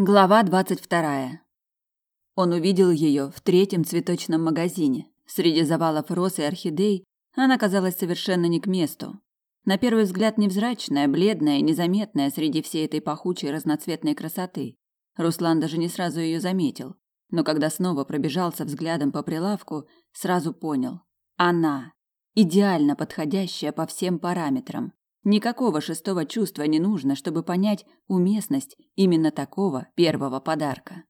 Глава двадцать вторая. Он увидел ее в третьем цветочном магазине. Среди завалов роз и орхидей она казалась совершенно не к месту. На первый взгляд невзрачная, бледная и незаметная среди всей этой пахучей разноцветной красоты. Руслан даже не сразу ее заметил, но когда снова пробежался взглядом по прилавку, сразу понял: она идеально подходящая по всем параметрам. Никакого шестого чувства не нужно, чтобы понять уместность именно такого первого подарка.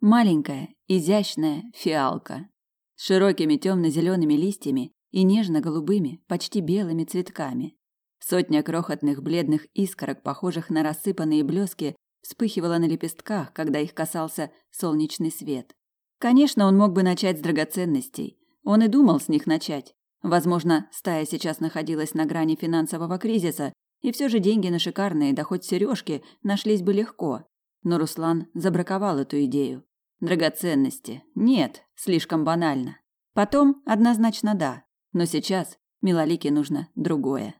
Маленькая, изящная фиалка с широкими темно-зелеными листьями и нежно-голубыми, почти белыми цветками. Сотня крохотных бледных искорок, похожих на рассыпанные блески, вспыхивала на лепестках, когда их касался солнечный свет. Конечно, он мог бы начать с драгоценностей. Он и думал с них начать, Возможно, стая сейчас находилась на грани финансового кризиса, и все же деньги на шикарные, да хоть сережки, нашлись бы легко. Но Руслан забраковал эту идею. Драгоценности. Нет, слишком банально. Потом однозначно да. Но сейчас Милолике нужно другое.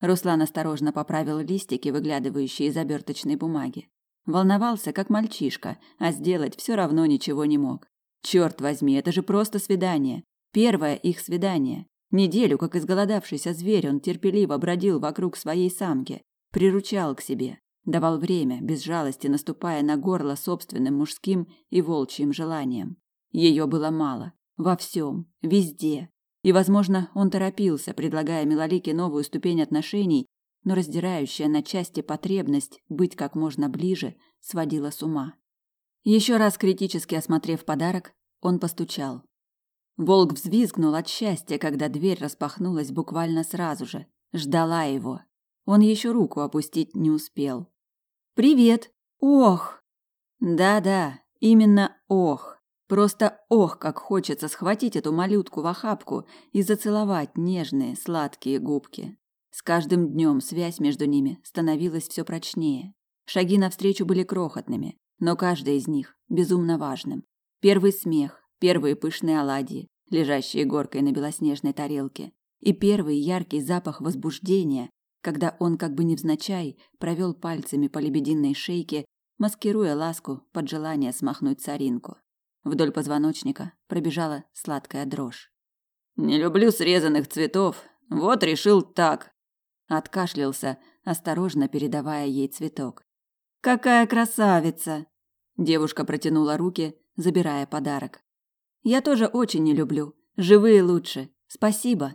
Руслан осторожно поправил листики, выглядывающие из оберточной бумаги. Волновался, как мальчишка, а сделать все равно ничего не мог. Черт возьми, это же просто свидание. Первое их свидание. Неделю, как изголодавшийся зверь, он терпеливо бродил вокруг своей самки, приручал к себе, давал время, без жалости наступая на горло собственным мужским и волчьим желанием. Ее было мало, во всем, везде. И, возможно, он торопился, предлагая Милолике новую ступень отношений, но раздирающая на части потребность быть как можно ближе сводила с ума. Еще раз критически осмотрев подарок, он постучал. Волк взвизгнул от счастья, когда дверь распахнулась буквально сразу же. Ждала его. Он еще руку опустить не успел. «Привет! Ох!» «Да-да, именно ох!» Просто ох, как хочется схватить эту малютку в охапку и зацеловать нежные, сладкие губки. С каждым днем связь между ними становилась все прочнее. Шаги навстречу были крохотными, но каждый из них безумно важным. Первый смех, первые пышные оладьи, лежащие горкой на белоснежной тарелке, и первый яркий запах возбуждения, когда он как бы невзначай провел пальцами по лебединой шейке, маскируя ласку под желание смахнуть соринку. Вдоль позвоночника пробежала сладкая дрожь. «Не люблю срезанных цветов, вот решил так!» Откашлялся, осторожно передавая ей цветок. «Какая красавица!» Девушка протянула руки, забирая подарок. Я тоже очень не люблю. Живые лучше. Спасибо.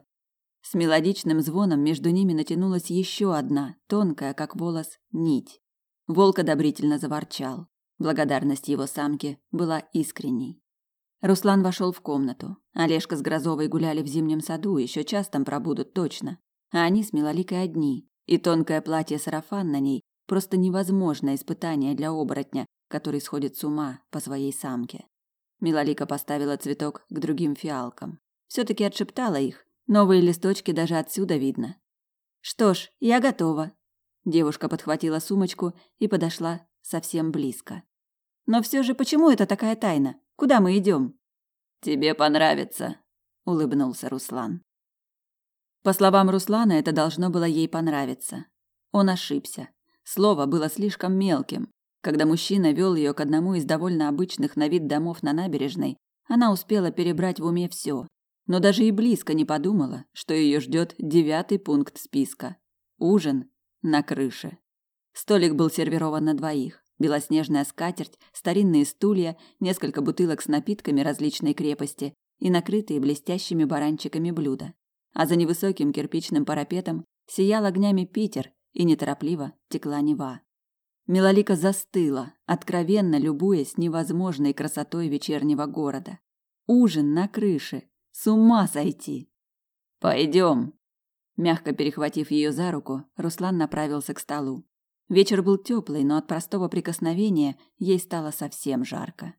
С мелодичным звоном между ними натянулась еще одна, тонкая, как волос, нить. Волк одобрительно заворчал. Благодарность его самки была искренней. Руслан вошел в комнату. Олежка с Грозовой гуляли в зимнем саду, еще часто пробудут точно. А они с Милоликой одни, и тонкое платье-сарафан на ней просто невозможное испытание для оборотня, который сходит с ума по своей самке. Милолика поставила цветок к другим фиалкам. Все-таки отшептала их. Новые листочки даже отсюда видно. Что ж, я готова. Девушка подхватила сумочку и подошла совсем близко. Но все же почему это такая тайна? Куда мы идем? Тебе понравится, улыбнулся Руслан. По словам Руслана, это должно было ей понравиться. Он ошибся. Слово было слишком мелким, когда мужчина вел ее к одному из довольно обычных на вид домов на набережной, она успела перебрать в уме все, но даже и близко не подумала, что ее ждет девятый пункт списка – ужин на крыше. Столик был сервирован на двоих. Белоснежная скатерть, старинные стулья, несколько бутылок с напитками различной крепости и накрытые блестящими баранчиками блюда. А за невысоким кирпичным парапетом сиял огнями Питер и неторопливо текла Нева. Милолика застыла, откровенно любуясь невозможной красотой вечернего города. Ужин на крыше. С ума сойти. Пойдем. Мягко перехватив ее за руку, Руслан направился к столу. Вечер был теплый, но от простого прикосновения ей стало совсем жарко.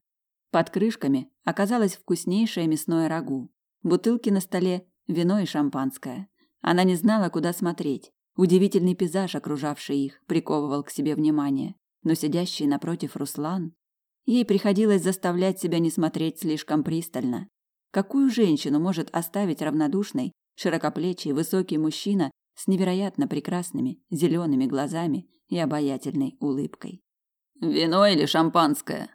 Под крышками оказалось вкуснейшее мясное рагу. Бутылки на столе, вино и шампанское. Она не знала, куда смотреть. Удивительный пейзаж, окружавший их, приковывал к себе внимание, но сидящий напротив Руслан, ей приходилось заставлять себя не смотреть слишком пристально. Какую женщину может оставить равнодушной широкоплечий высокий мужчина с невероятно прекрасными зелеными глазами и обаятельной улыбкой? Вино или шампанское?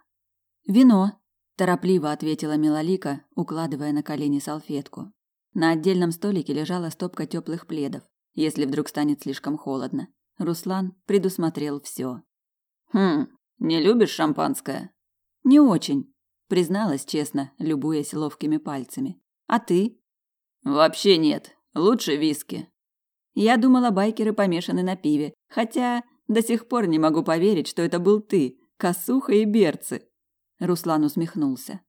Вино, торопливо ответила Милолика, укладывая на колени салфетку. На отдельном столике лежала стопка теплых пледов, если вдруг станет слишком холодно. Руслан предусмотрел все. Хм, не любишь шампанское? Не очень, призналась честно, любуясь ловкими пальцами. А ты? Вообще нет. Лучше виски. Я думала, байкеры помешаны на пиве, хотя до сих пор не могу поверить, что это был ты, Косуха и Берцы. Руслан усмехнулся.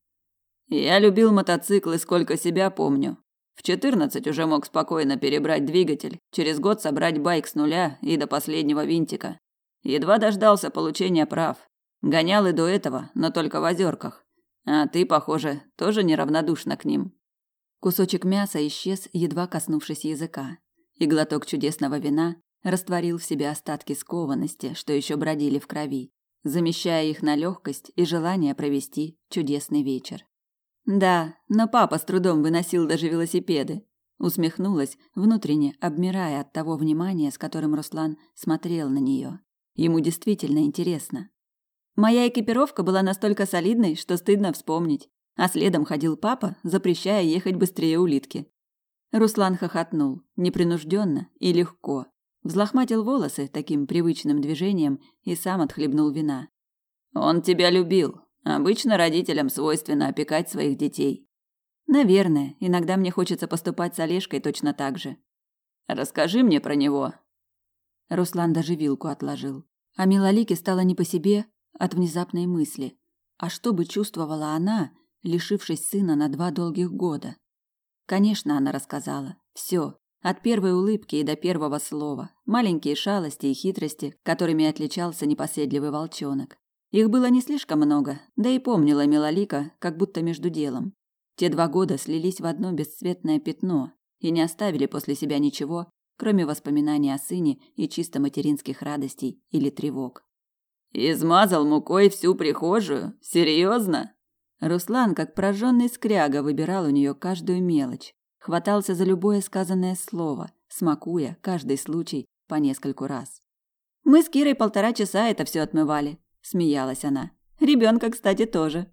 Я любил мотоциклы, сколько себя помню. В четырнадцать уже мог спокойно перебрать двигатель, через год собрать байк с нуля и до последнего винтика. Едва дождался получения прав. Гонял и до этого, но только в озерках. А ты, похоже, тоже неравнодушна к ним. Кусочек мяса исчез, едва коснувшись языка, и глоток чудесного вина растворил в себе остатки скованности, что еще бродили в крови, замещая их на легкость и желание провести чудесный вечер. Да, но папа с трудом выносил даже велосипеды. Усмехнулась, внутренне обмирая от того внимания, с которым Руслан смотрел на нее. Ему действительно интересно. Моя экипировка была настолько солидной, что стыдно вспомнить. А следом ходил папа, запрещая ехать быстрее улитки. Руслан хохотнул, непринужденно и легко. Взлохматил волосы таким привычным движением и сам отхлебнул вина. «Он тебя любил», Обычно родителям свойственно опекать своих детей. Наверное, иногда мне хочется поступать с Олежкой точно так же. Расскажи мне про него. Руслан даже вилку отложил. А Милолике стало не по себе от внезапной мысли. А что бы чувствовала она, лишившись сына на два долгих года? Конечно, она рассказала. Все, от первой улыбки и до первого слова. Маленькие шалости и хитрости, которыми отличался непоседливый волчонок. Их было не слишком много, да и помнила Милолика, как будто между делом. Те два года слились в одно бесцветное пятно и не оставили после себя ничего, кроме воспоминаний о сыне и чисто материнских радостей или тревог. «Измазал мукой всю прихожую? Серьезно?» Руслан, как прожженный скряга, выбирал у нее каждую мелочь, хватался за любое сказанное слово, смакуя каждый случай по нескольку раз. Мы с Кирой полтора часа это все отмывали смеялась она. Ребенка, кстати, тоже.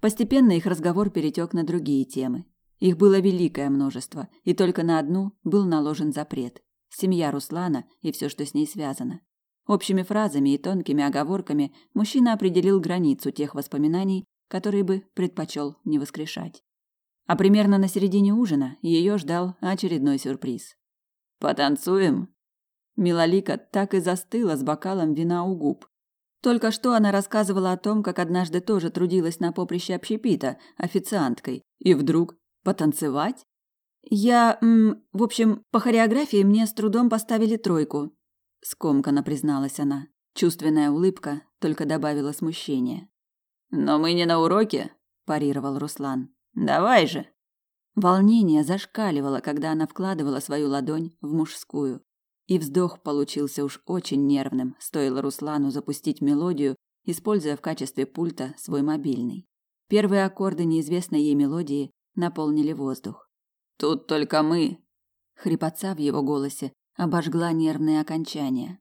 Постепенно их разговор перетек на другие темы. Их было великое множество, и только на одну был наложен запрет. Семья Руслана и все, что с ней связано. Общими фразами и тонкими оговорками мужчина определил границу тех воспоминаний, которые бы предпочел не воскрешать. А примерно на середине ужина ее ждал очередной сюрприз. «Потанцуем?» Милолика так и застыла с бокалом вина у губ, только что она рассказывала о том, как однажды тоже трудилась на поприще общепита официанткой, и вдруг потанцевать? Я, м, в общем, по хореографии мне с трудом поставили тройку, скомканно призналась она. Чувственная улыбка только добавила смущения. Но мы не на уроке, парировал Руслан. Давай же. Волнение зашкаливало, когда она вкладывала свою ладонь в мужскую. И вздох получился уж очень нервным, стоило Руслану запустить мелодию, используя в качестве пульта свой мобильный. Первые аккорды неизвестной ей мелодии наполнили воздух. «Тут только мы!» Хрипотца в его голосе обожгла нервные окончания.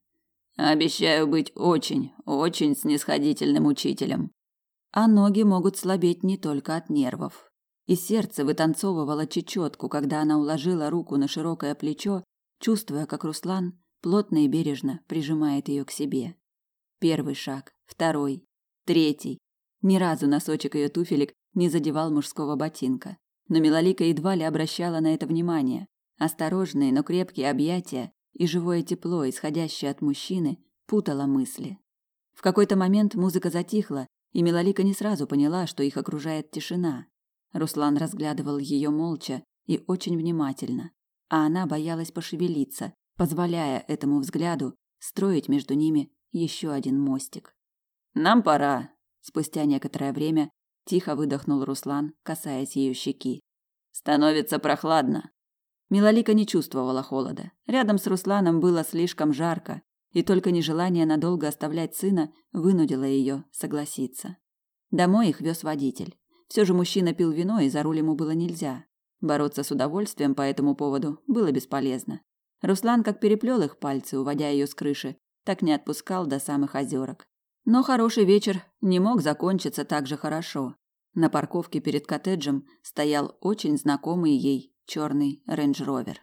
«Обещаю быть очень, очень снисходительным учителем». А ноги могут слабеть не только от нервов. И сердце вытанцовывало чечетку, когда она уложила руку на широкое плечо чувствуя, как Руслан плотно и бережно прижимает ее к себе. Первый шаг, второй, третий. Ни разу носочек ее туфелек не задевал мужского ботинка, но Милолика едва ли обращала на это внимание. Осторожные, но крепкие объятия и живое тепло, исходящее от мужчины, путало мысли. В какой-то момент музыка затихла, и Милолика не сразу поняла, что их окружает тишина. Руслан разглядывал ее молча и очень внимательно, а она боялась пошевелиться, позволяя этому взгляду строить между ними еще один мостик. Нам пора, спустя некоторое время тихо выдохнул Руслан, касаясь ее щеки. Становится прохладно. Милолика не чувствовала холода. Рядом с Русланом было слишком жарко, и только нежелание надолго оставлять сына вынудило ее согласиться. Домой их вез водитель. Все же мужчина пил вино, и за руль ему было нельзя. Бороться с удовольствием по этому поводу было бесполезно. Руслан как переплел их пальцы, уводя ее с крыши, так не отпускал до самых озерок. Но хороший вечер не мог закончиться так же хорошо. На парковке перед коттеджем стоял очень знакомый ей черный рейндж-ровер.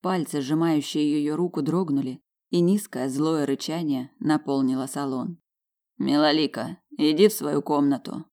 Пальцы, сжимающие ее руку, дрогнули, и низкое злое рычание наполнило салон. «Милолика, иди в свою комнату.